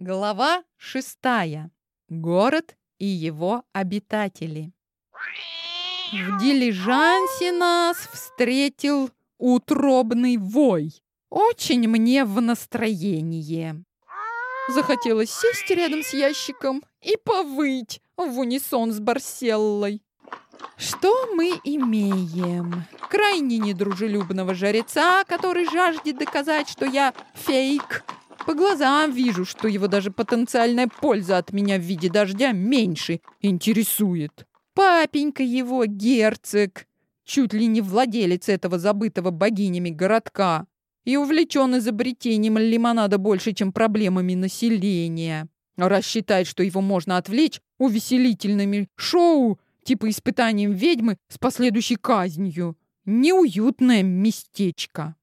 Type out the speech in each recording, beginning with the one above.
Глава шестая. Город и его обитатели. В дилижансе нас встретил утробный вой. Очень мне в настроение. Захотелось сесть рядом с ящиком и повыть в унисон с Барселлой. Что мы имеем? Крайне недружелюбного жреца, который жаждет доказать, что я фейк. По глазам вижу, что его даже потенциальная польза от меня в виде дождя меньше интересует. Папенька его герцог, чуть ли не владелец этого забытого богинями городка, и увлечен изобретением лимонада больше, чем проблемами населения. Раз считает, что его можно отвлечь увеселительными шоу, типа испытанием ведьмы с последующей казнью. Неуютное местечко.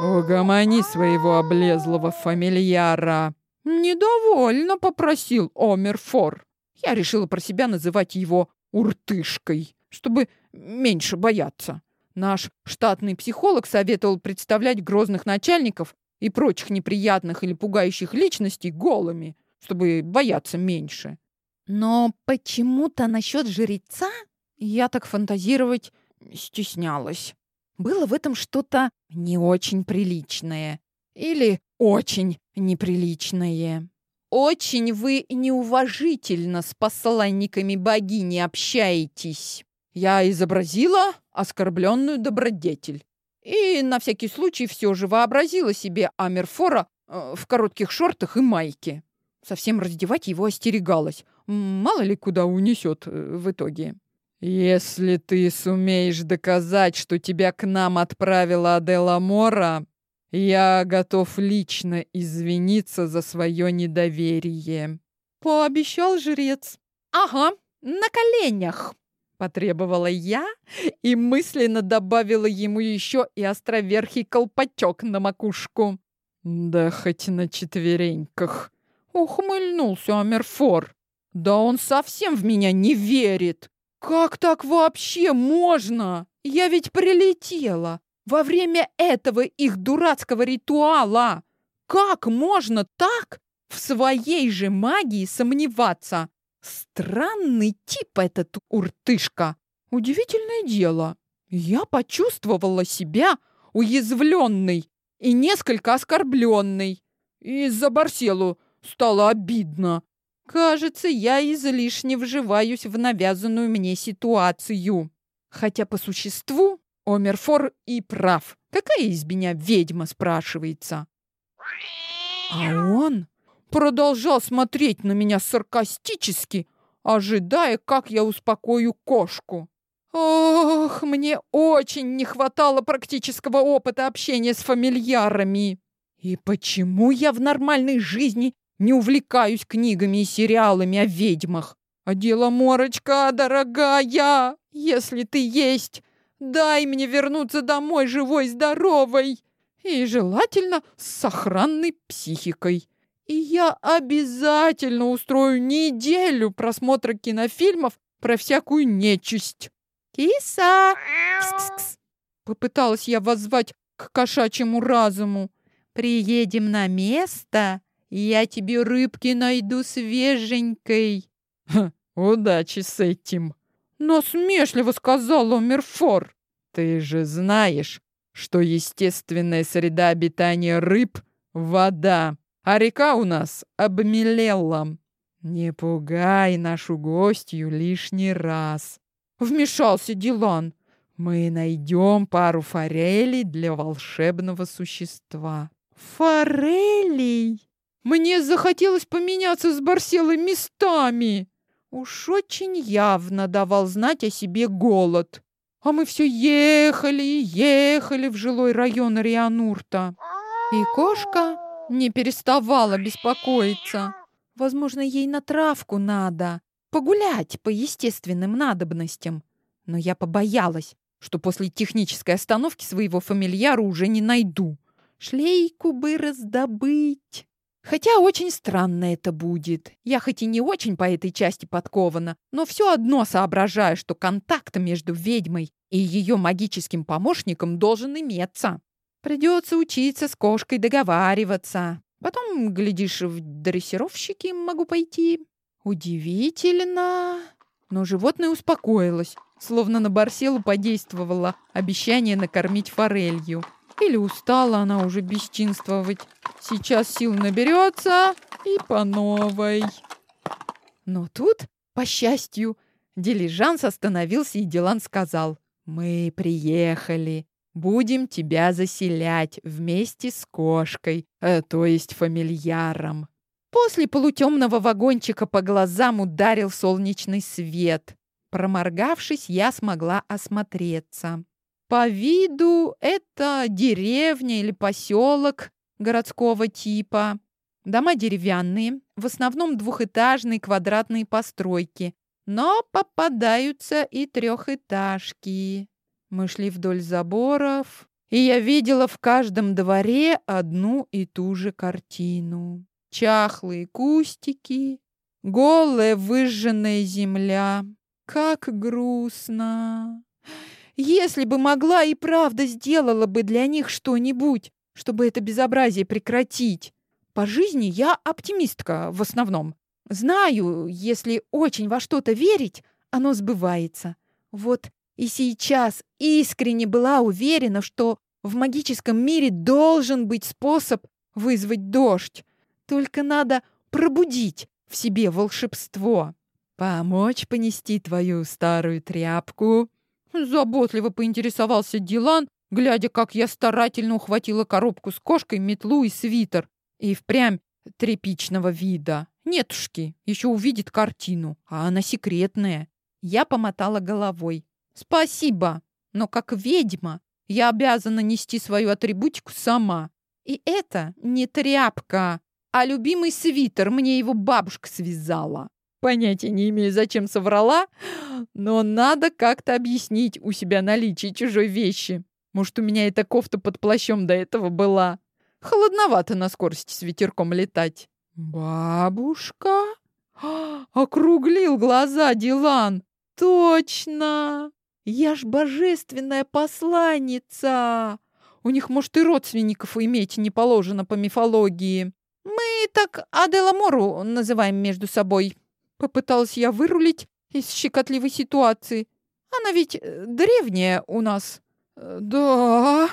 «Угомони своего облезлого фамильяра!» «Недовольно», — попросил Омерфор. Я решила про себя называть его «уртышкой», чтобы меньше бояться. Наш штатный психолог советовал представлять грозных начальников и прочих неприятных или пугающих личностей голыми, чтобы бояться меньше. Но почему-то насчет жреца я так фантазировать стеснялась. Было в этом что-то не очень приличное или очень неприличное. Очень вы неуважительно с посланниками богини общаетесь. Я изобразила оскорбленную добродетель. И на всякий случай все же вообразила себе Амерфора э, в коротких шортах и майке. Совсем раздевать его остерегалась. Мало ли куда унесет э, в итоге. «Если ты сумеешь доказать, что тебя к нам отправила Адела Мора, я готов лично извиниться за свое недоверие», — пообещал жрец. «Ага, на коленях», — потребовала я и мысленно добавила ему еще и островерхий колпачок на макушку. «Да хоть на четвереньках», — ухмыльнулся Амерфор. «Да он совсем в меня не верит!» Как так вообще можно? Я ведь прилетела во время этого их дурацкого ритуала. Как можно так в своей же магии сомневаться? Странный тип этот уртышка. Удивительное дело. Я почувствовала себя уязвленной и несколько оскорбленной. Из-за Барселу стало обидно. Кажется, я излишне вживаюсь в навязанную мне ситуацию. Хотя по существу Омерфор и прав. Какая из меня ведьма, спрашивается? А он продолжал смотреть на меня саркастически, ожидая, как я успокою кошку. Ох, мне очень не хватало практического опыта общения с фамильярами. И почему я в нормальной жизни не увлекаюсь книгами и сериалами о ведьмах. А дело, Морочка, дорогая, если ты есть, дай мне вернуться домой живой-здоровой и желательно с сохранной психикой. И я обязательно устрою неделю просмотра кинофильмов про всякую нечисть. «Киса!» Кс -кс -кс. Попыталась я воззвать к кошачьему разуму. «Приедем на место, я тебе рыбки найду свеженькой. Ха, удачи с этим. Насмешливо сказал Омерфор. Ты же знаешь, что естественная среда обитания рыб — вода, а река у нас обмелела. Не пугай нашу гостью лишний раз. Вмешался Дилан. Мы найдем пару форелей для волшебного существа. Форелей? Мне захотелось поменяться с Барселой местами. Уж очень явно давал знать о себе голод. А мы все ехали и ехали в жилой район Рианурта. И кошка не переставала беспокоиться. Возможно, ей на травку надо. Погулять по естественным надобностям. Но я побоялась, что после технической остановки своего фамильяра уже не найду. Шлейку бы раздобыть. Хотя очень странно это будет. Я хоть и не очень по этой части подкована, но все одно соображаю, что контакт между ведьмой и ее магическим помощником должен иметься. Придется учиться с кошкой договариваться. Потом, глядишь, в дрессировщики могу пойти. Удивительно. Но животное успокоилось, словно на Барселу подействовало обещание накормить форелью. Или устала она уже бесчинствовать. Сейчас сил наберется и по новой. Но тут, по счастью, дилижанс остановился, и Дилан сказал, «Мы приехали. Будем тебя заселять вместе с кошкой, э, то есть фамильяром». После полутемного вагончика по глазам ударил солнечный свет. Проморгавшись, я смогла осмотреться. По виду это деревня или поселок городского типа. Дома деревянные, в основном двухэтажные квадратные постройки, но попадаются и трехэтажки. Мы шли вдоль заборов, и я видела в каждом дворе одну и ту же картину. Чахлые кустики, голая выжженная земля. Как грустно! Если бы могла и правда сделала бы для них что-нибудь, чтобы это безобразие прекратить. По жизни я оптимистка в основном. Знаю, если очень во что-то верить, оно сбывается. Вот и сейчас искренне была уверена, что в магическом мире должен быть способ вызвать дождь. Только надо пробудить в себе волшебство. Помочь понести твою старую тряпку Заботливо поинтересовался Дилан, глядя, как я старательно ухватила коробку с кошкой, метлу и свитер. И впрямь тряпичного вида. Нетушки, еще увидит картину, а она секретная. Я помотала головой. Спасибо, но как ведьма я обязана нести свою атрибутику сама. И это не тряпка, а любимый свитер, мне его бабушка связала. Понятия не имею, зачем соврала, но надо как-то объяснить у себя наличие чужой вещи. Может, у меня эта кофта под плащом до этого была. Холодновато на скорости с ветерком летать. «Бабушка?» Округлил глаза Дилан. «Точно! Я ж божественная посланница! У них, может, и родственников иметь не положено по мифологии. Мы так Аделамору называем между собой», Попыталась я вырулить из щекотливой ситуации. Она ведь э, древняя у нас. Э, да,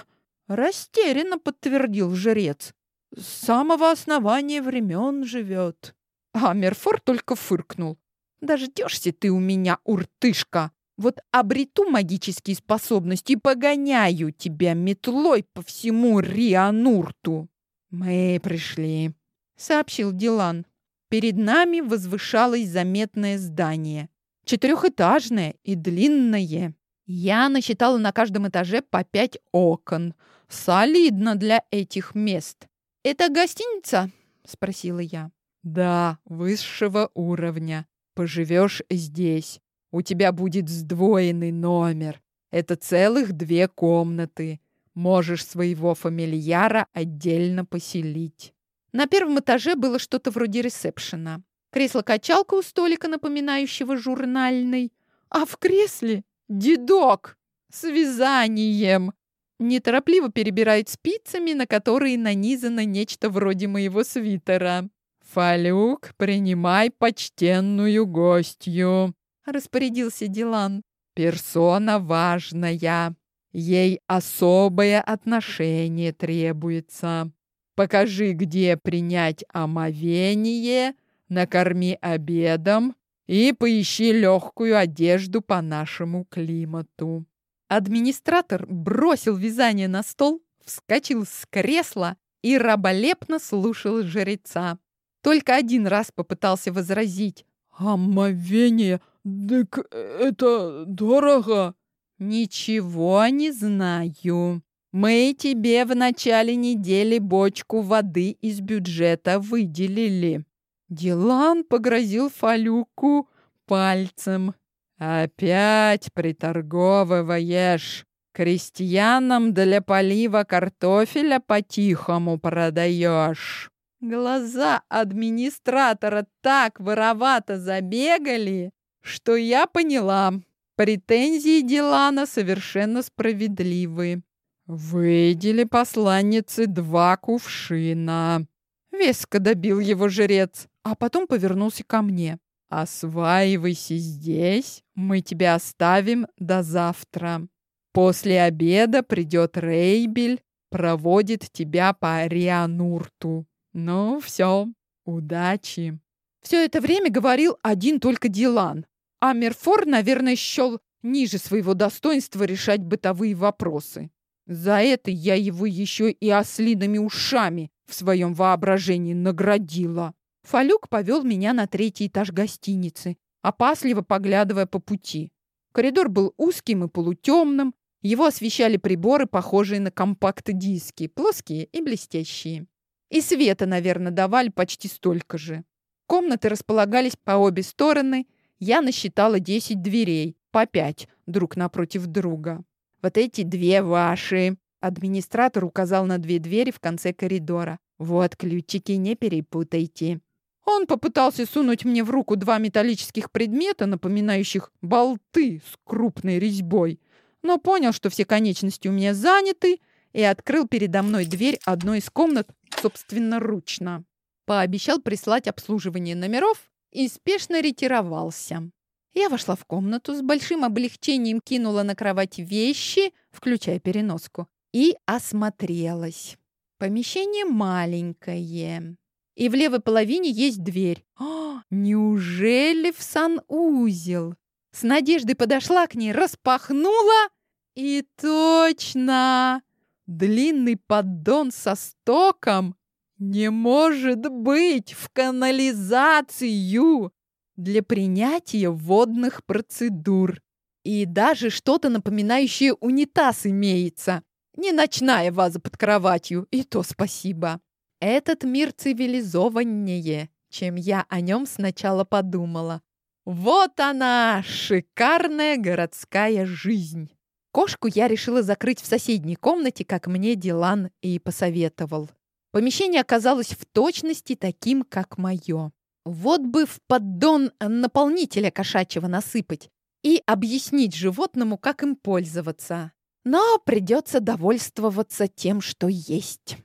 растерянно подтвердил жрец. С самого основания времен живет. А Мерфор только фыркнул. Дождешься ты у меня, уртышка. Вот обрету магические способности и погоняю тебя метлой по всему Рианурту. Мы пришли, сообщил Дилан. Перед нами возвышалось заметное здание. Четырехэтажное и длинное. Я насчитала на каждом этаже по пять окон. Солидно для этих мест. «Это гостиница?» – спросила я. «Да, высшего уровня. Поживешь здесь. У тебя будет сдвоенный номер. Это целых две комнаты. Можешь своего фамильяра отдельно поселить». На первом этаже было что-то вроде ресепшена. Кресло-качалка у столика, напоминающего журнальный. А в кресле дедок с вязанием. Неторопливо перебирает спицами, на которые нанизано нечто вроде моего свитера. «Фалюк, принимай почтенную гостью», — распорядился Дилан. «Персона важная. Ей особое отношение требуется. Покажи, где принять омовение, накорми обедом и поищи легкую одежду по нашему климату». Администратор бросил вязание на стол, вскочил с кресла и раболепно слушал жреца. Только один раз попытался возразить. «Омовение? Так это дорого!» «Ничего не знаю. Мы тебе в начале недели бочку воды из бюджета выделили. Дилан погрозил Фалюку пальцем. Опять приторговываешь. Крестьянам для полива картофеля по-тихому продаешь. Глаза администратора так воровато забегали, что я поняла. Претензии Дилана совершенно справедливы. «Выдели посланнице два кувшина». Веско добил его жрец, а потом повернулся ко мне. «Осваивайся здесь, мы тебя оставим до завтра. После обеда придет Рейбель, проводит тебя по Рианурту. Ну, все, удачи!» Все это время говорил один только Дилан, а Мерфор, наверное, счел ниже своего достоинства решать бытовые вопросы. За это я его еще и ослиными ушами в своем воображении наградила. Фалюк повел меня на третий этаж гостиницы, опасливо поглядывая по пути. Коридор был узким и полутемным, его освещали приборы, похожие на компакт-диски, плоские и блестящие. И света, наверное, давали почти столько же. Комнаты располагались по обе стороны. Я насчитала 10 дверей, по 5 друг напротив друга. Вот эти две ваши. Администратор указал на две двери в конце коридора. Вот ключики, не перепутайте. Он попытался сунуть мне в руку два металлических предмета, напоминающих болты с крупной резьбой, но понял, что все конечности у меня заняты, и открыл передо мной дверь одной из комнат собственноручно. Пообещал прислать обслуживание номеров и спешно ретировался. Я вошла в комнату, с большим облегчением кинула на кровать вещи, включая переноску, и осмотрелась. Помещение маленькое. И в левой половине есть дверь. О, неужели в санузел? С надеждой подошла к ней, распахнула. И точно! Длинный поддон со стоком не может быть в канализацию для принятия водных процедур. И даже что-то напоминающее унитаз имеется. Не ночная ваза под кроватью, и то спасибо. Этот мир цивилизованнее, чем я о нем сначала подумала. Вот она, шикарная городская жизнь. Кошку я решила закрыть в соседней комнате, как мне Дилан и посоветовал. Помещение оказалось в точности таким, как мое. Вот бы в поддон наполнителя кошачьего насыпать и объяснить животному, как им пользоваться. Но придется довольствоваться тем, что есть.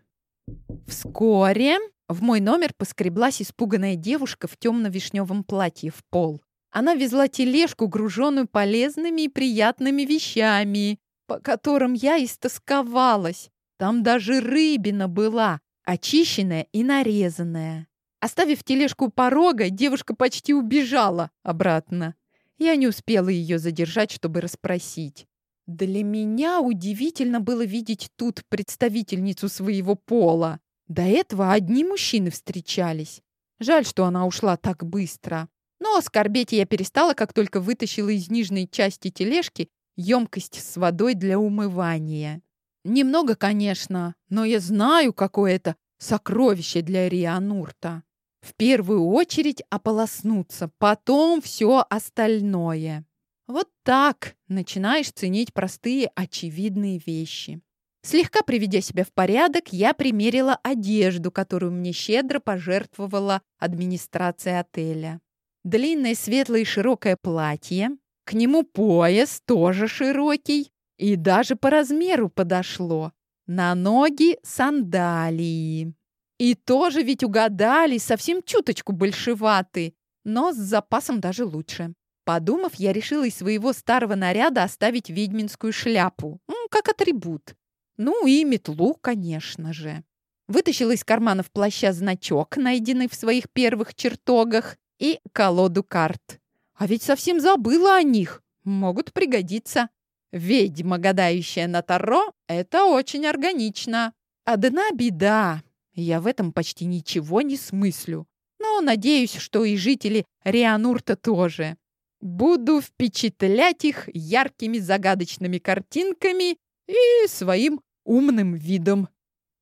Вскоре в мой номер поскреблась испуганная девушка в темно-вишневом платье в пол. Она везла тележку, груженную полезными и приятными вещами, по которым я истосковалась. Там даже рыбина была, очищенная и нарезанная. Оставив тележку у порога, девушка почти убежала обратно. Я не успела ее задержать, чтобы расспросить. Для меня удивительно было видеть тут представительницу своего пола. До этого одни мужчины встречались. Жаль, что она ушла так быстро. Но скорбеть я перестала, как только вытащила из нижней части тележки емкость с водой для умывания. Немного, конечно, но я знаю, какое это сокровище для Рианурта. В первую очередь ополоснуться, потом все остальное. Вот так начинаешь ценить простые очевидные вещи. Слегка приведя себя в порядок, я примерила одежду, которую мне щедро пожертвовала администрация отеля. Длинное светлое широкое платье, к нему пояс тоже широкий и даже по размеру подошло. На ноги сандалии. И тоже ведь угадали, совсем чуточку большеваты, но с запасом даже лучше. Подумав, я решила из своего старого наряда оставить ведьминскую шляпу, как атрибут. Ну и метлу, конечно же. Вытащила из карманов плаща значок, найденный в своих первых чертогах, и колоду карт. А ведь совсем забыла о них. Могут пригодиться. Ведьма, гадающая на Таро, это очень органично. Одна беда. Я в этом почти ничего не смыслю. Но надеюсь, что и жители Рианурта тоже. Буду впечатлять их яркими загадочными картинками и своим умным видом.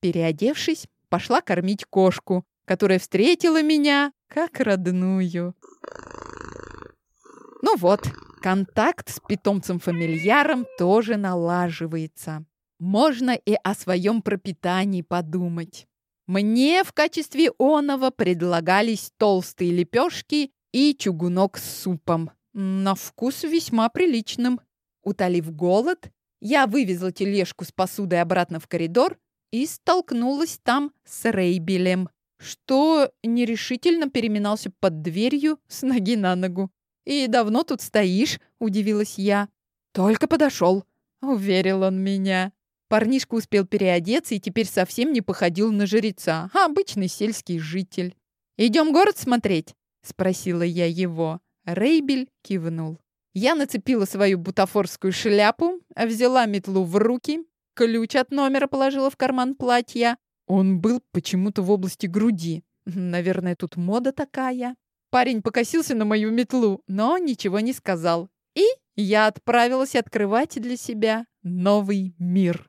Переодевшись, пошла кормить кошку, которая встретила меня как родную. Ну вот, контакт с питомцем-фамильяром тоже налаживается. Можно и о своем пропитании подумать. Мне в качестве оного предлагались толстые лепешки и чугунок с супом. На вкус весьма приличным. Утолив голод, я вывезла тележку с посудой обратно в коридор и столкнулась там с Рейбелем. что нерешительно переминался под дверью с ноги на ногу. «И давно тут стоишь?» – удивилась я. «Только подошел», – уверил он меня. Парнишка успел переодеться и теперь совсем не походил на жреца, а обычный сельский житель. «Идем город смотреть?» – спросила я его. Рейбель кивнул. Я нацепила свою бутафорскую шляпу, взяла метлу в руки, ключ от номера положила в карман платья. Он был почему-то в области груди. Наверное, тут мода такая. Парень покосился на мою метлу, но ничего не сказал. И я отправилась открывать для себя новый мир.